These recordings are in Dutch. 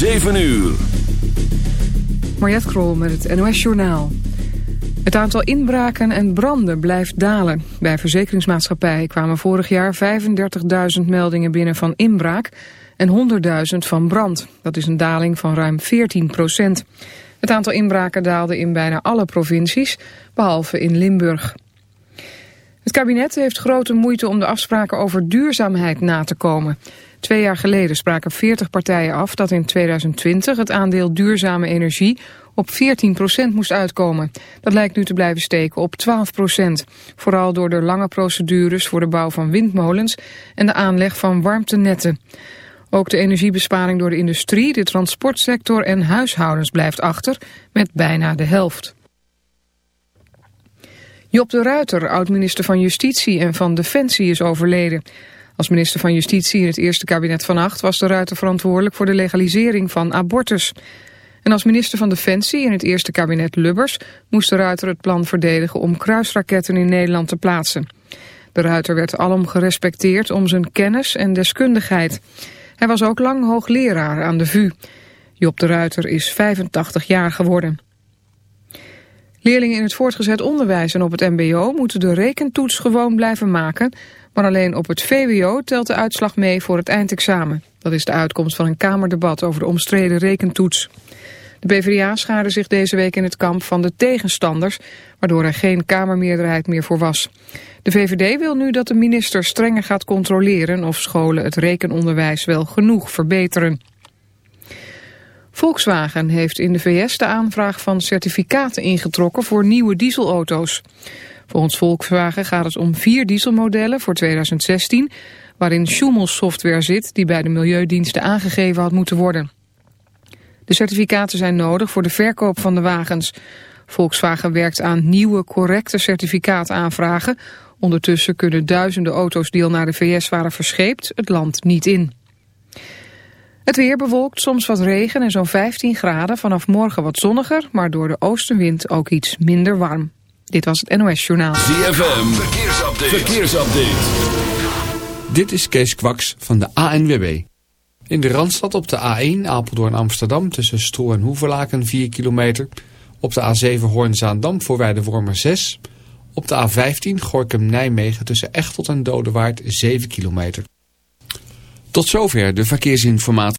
7 uur. Mariette Krol met het NOS Journaal. Het aantal inbraken en branden blijft dalen. Bij verzekeringsmaatschappijen kwamen vorig jaar 35.000 meldingen binnen van inbraak en 100.000 van brand. Dat is een daling van ruim 14 procent. Het aantal inbraken daalde in bijna alle provincies, behalve in Limburg. Het kabinet heeft grote moeite om de afspraken over duurzaamheid na te komen. Twee jaar geleden spraken 40 partijen af dat in 2020 het aandeel duurzame energie op 14% moest uitkomen. Dat lijkt nu te blijven steken op 12%. Vooral door de lange procedures voor de bouw van windmolens en de aanleg van warmtenetten. Ook de energiebesparing door de industrie, de transportsector en huishoudens blijft achter met bijna de helft. Job de Ruiter, oud-minister van Justitie en van Defensie, is overleden. Als minister van Justitie in het eerste kabinet van acht was de Ruiter verantwoordelijk voor de legalisering van abortus. En als minister van Defensie in het eerste kabinet Lubbers moest de Ruiter het plan verdedigen om kruisraketten in Nederland te plaatsen. De Ruiter werd alom gerespecteerd om zijn kennis en deskundigheid. Hij was ook lang hoogleraar aan de VU. Job de Ruiter is 85 jaar geworden. Leerlingen in het voortgezet onderwijs en op het mbo moeten de rekentoets gewoon blijven maken, alleen op het VWO telt de uitslag mee voor het eindexamen. Dat is de uitkomst van een kamerdebat over de omstreden rekentoets. De PvdA schaarde zich deze week in het kamp van de tegenstanders, waardoor er geen kamermeerderheid meer voor was. De VVD wil nu dat de minister strenger gaat controleren of scholen het rekenonderwijs wel genoeg verbeteren. Volkswagen heeft in de VS de aanvraag van certificaten ingetrokken voor nieuwe dieselauto's. Volgens Volkswagen gaat het om vier dieselmodellen voor 2016... waarin Schumels software zit die bij de Milieudiensten aangegeven had moeten worden. De certificaten zijn nodig voor de verkoop van de wagens. Volkswagen werkt aan nieuwe correcte certificaataanvragen. Ondertussen kunnen duizenden auto's die al naar de VS waren verscheept het land niet in. Het weer bewolkt, soms wat regen en zo'n 15 graden. Vanaf morgen wat zonniger, maar door de oostenwind ook iets minder warm. Dit was het NOS Journaal. ZFM, verkeersupdate. verkeersupdate. Dit is Kees Kwaks van de ANWB. In de Randstad op de A1 Apeldoorn Amsterdam tussen Stroe en Hoeverlaken 4 kilometer. Op de A7 Hoorn-Zaandam voor Weidewormer 6. Op de A15 Gorkum-Nijmegen tussen Echtelt en Dodewaard 7 kilometer. Tot zover de verkeersinformatie.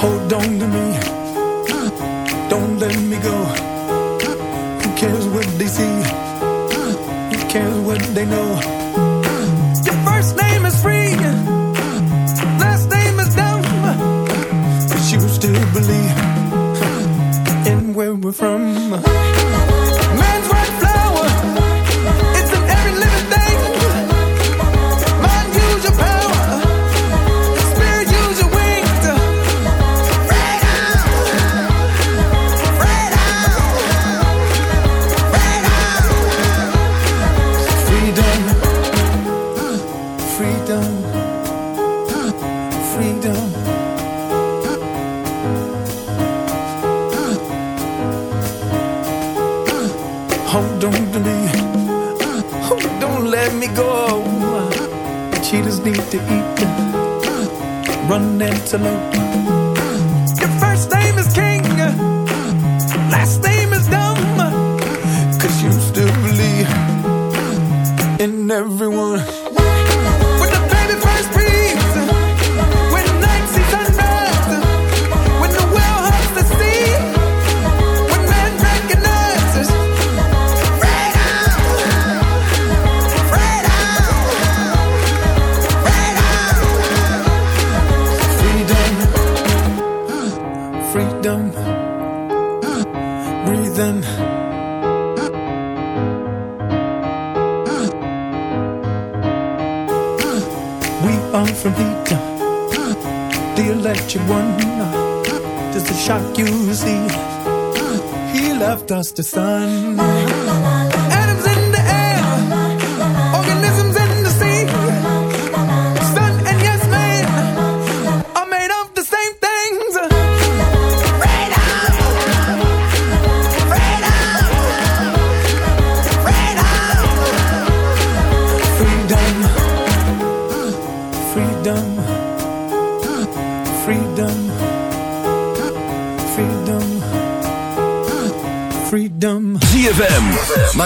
Hold on to me. Don't let me go.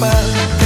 pas.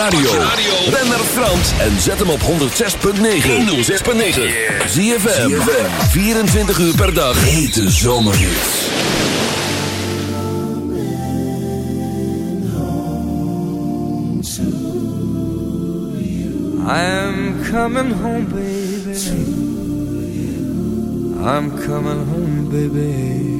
radio. Ben naar Frans en zet hem op 106.9. 106.9. Zie 24 uur per dag. Hete zomerhit. I'm coming home, baby. I'm coming home, baby.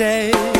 day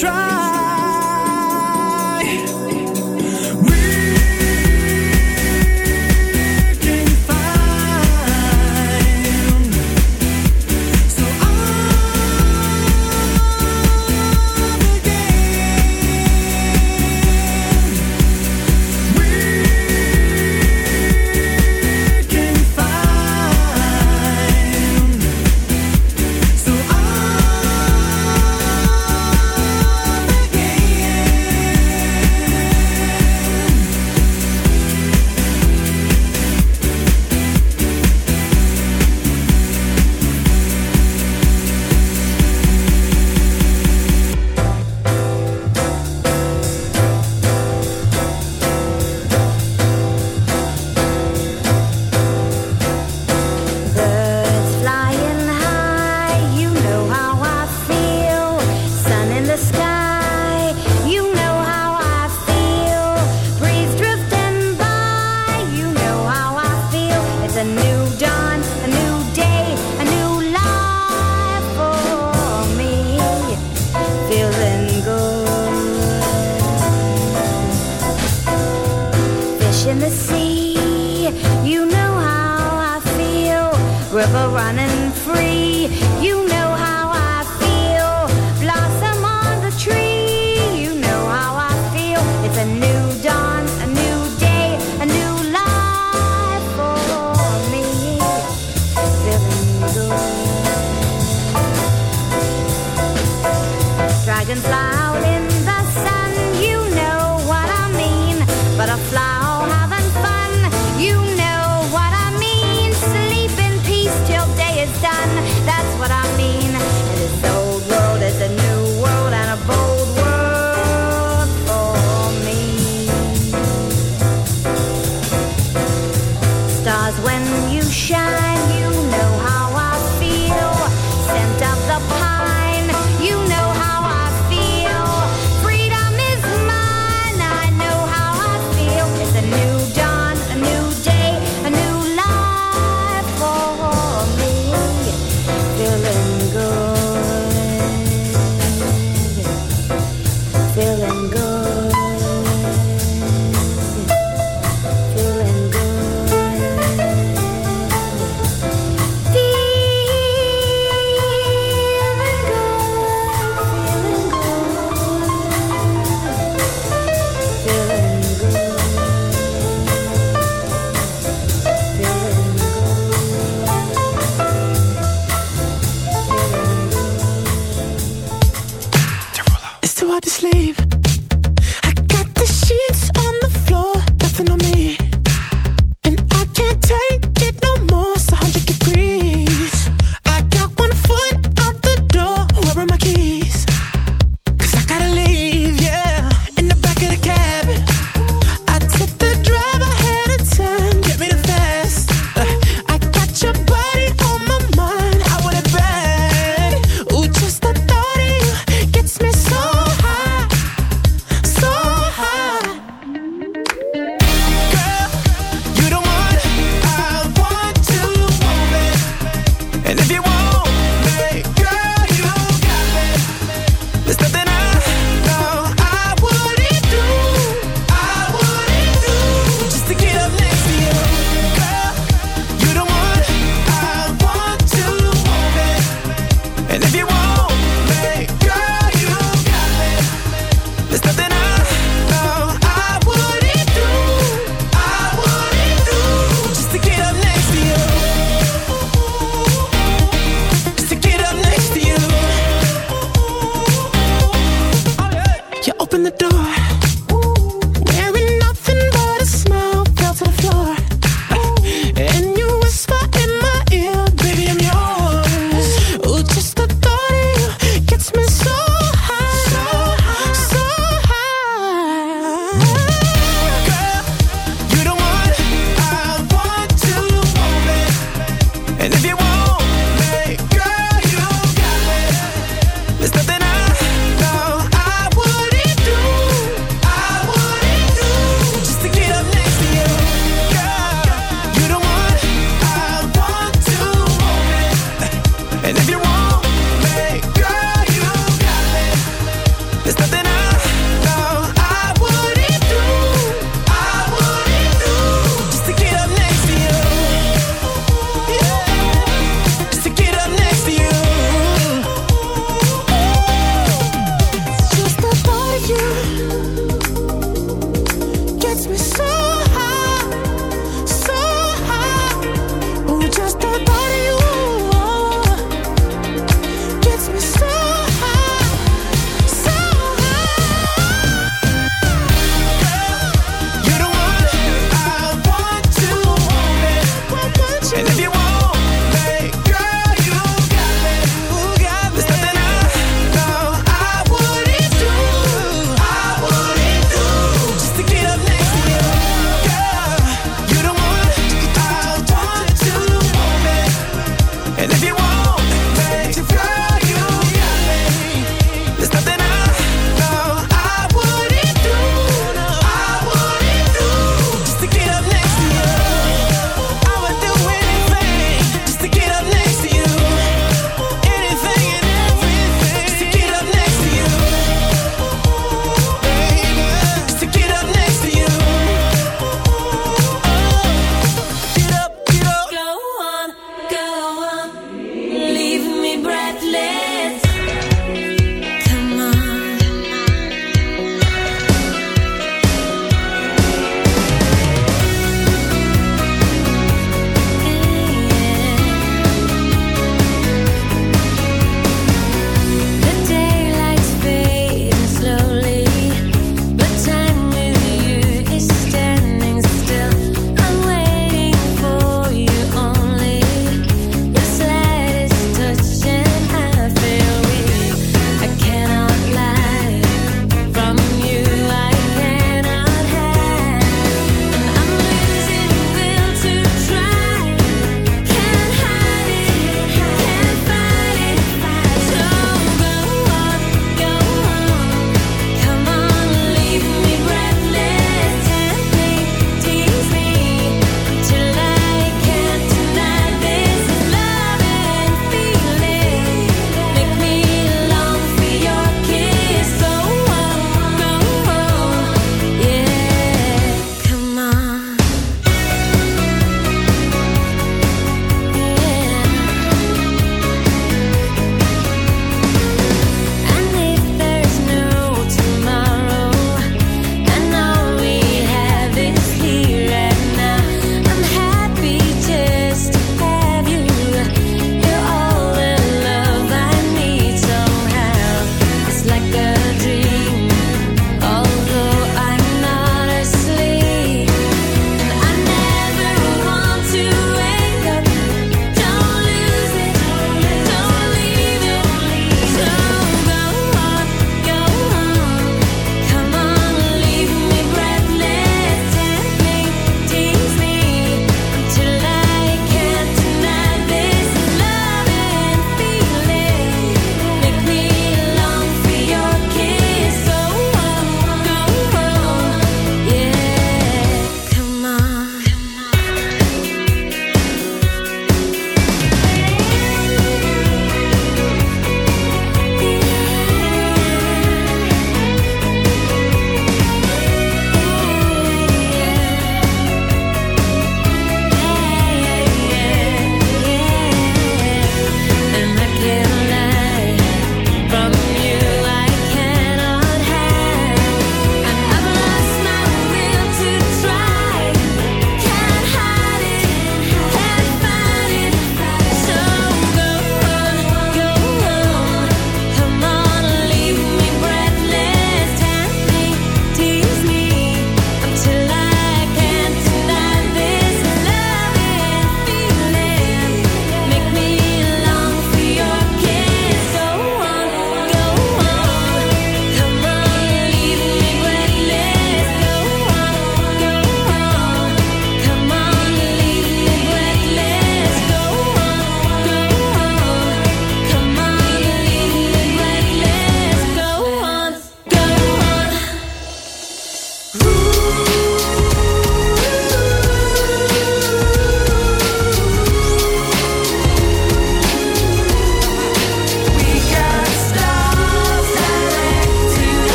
Try?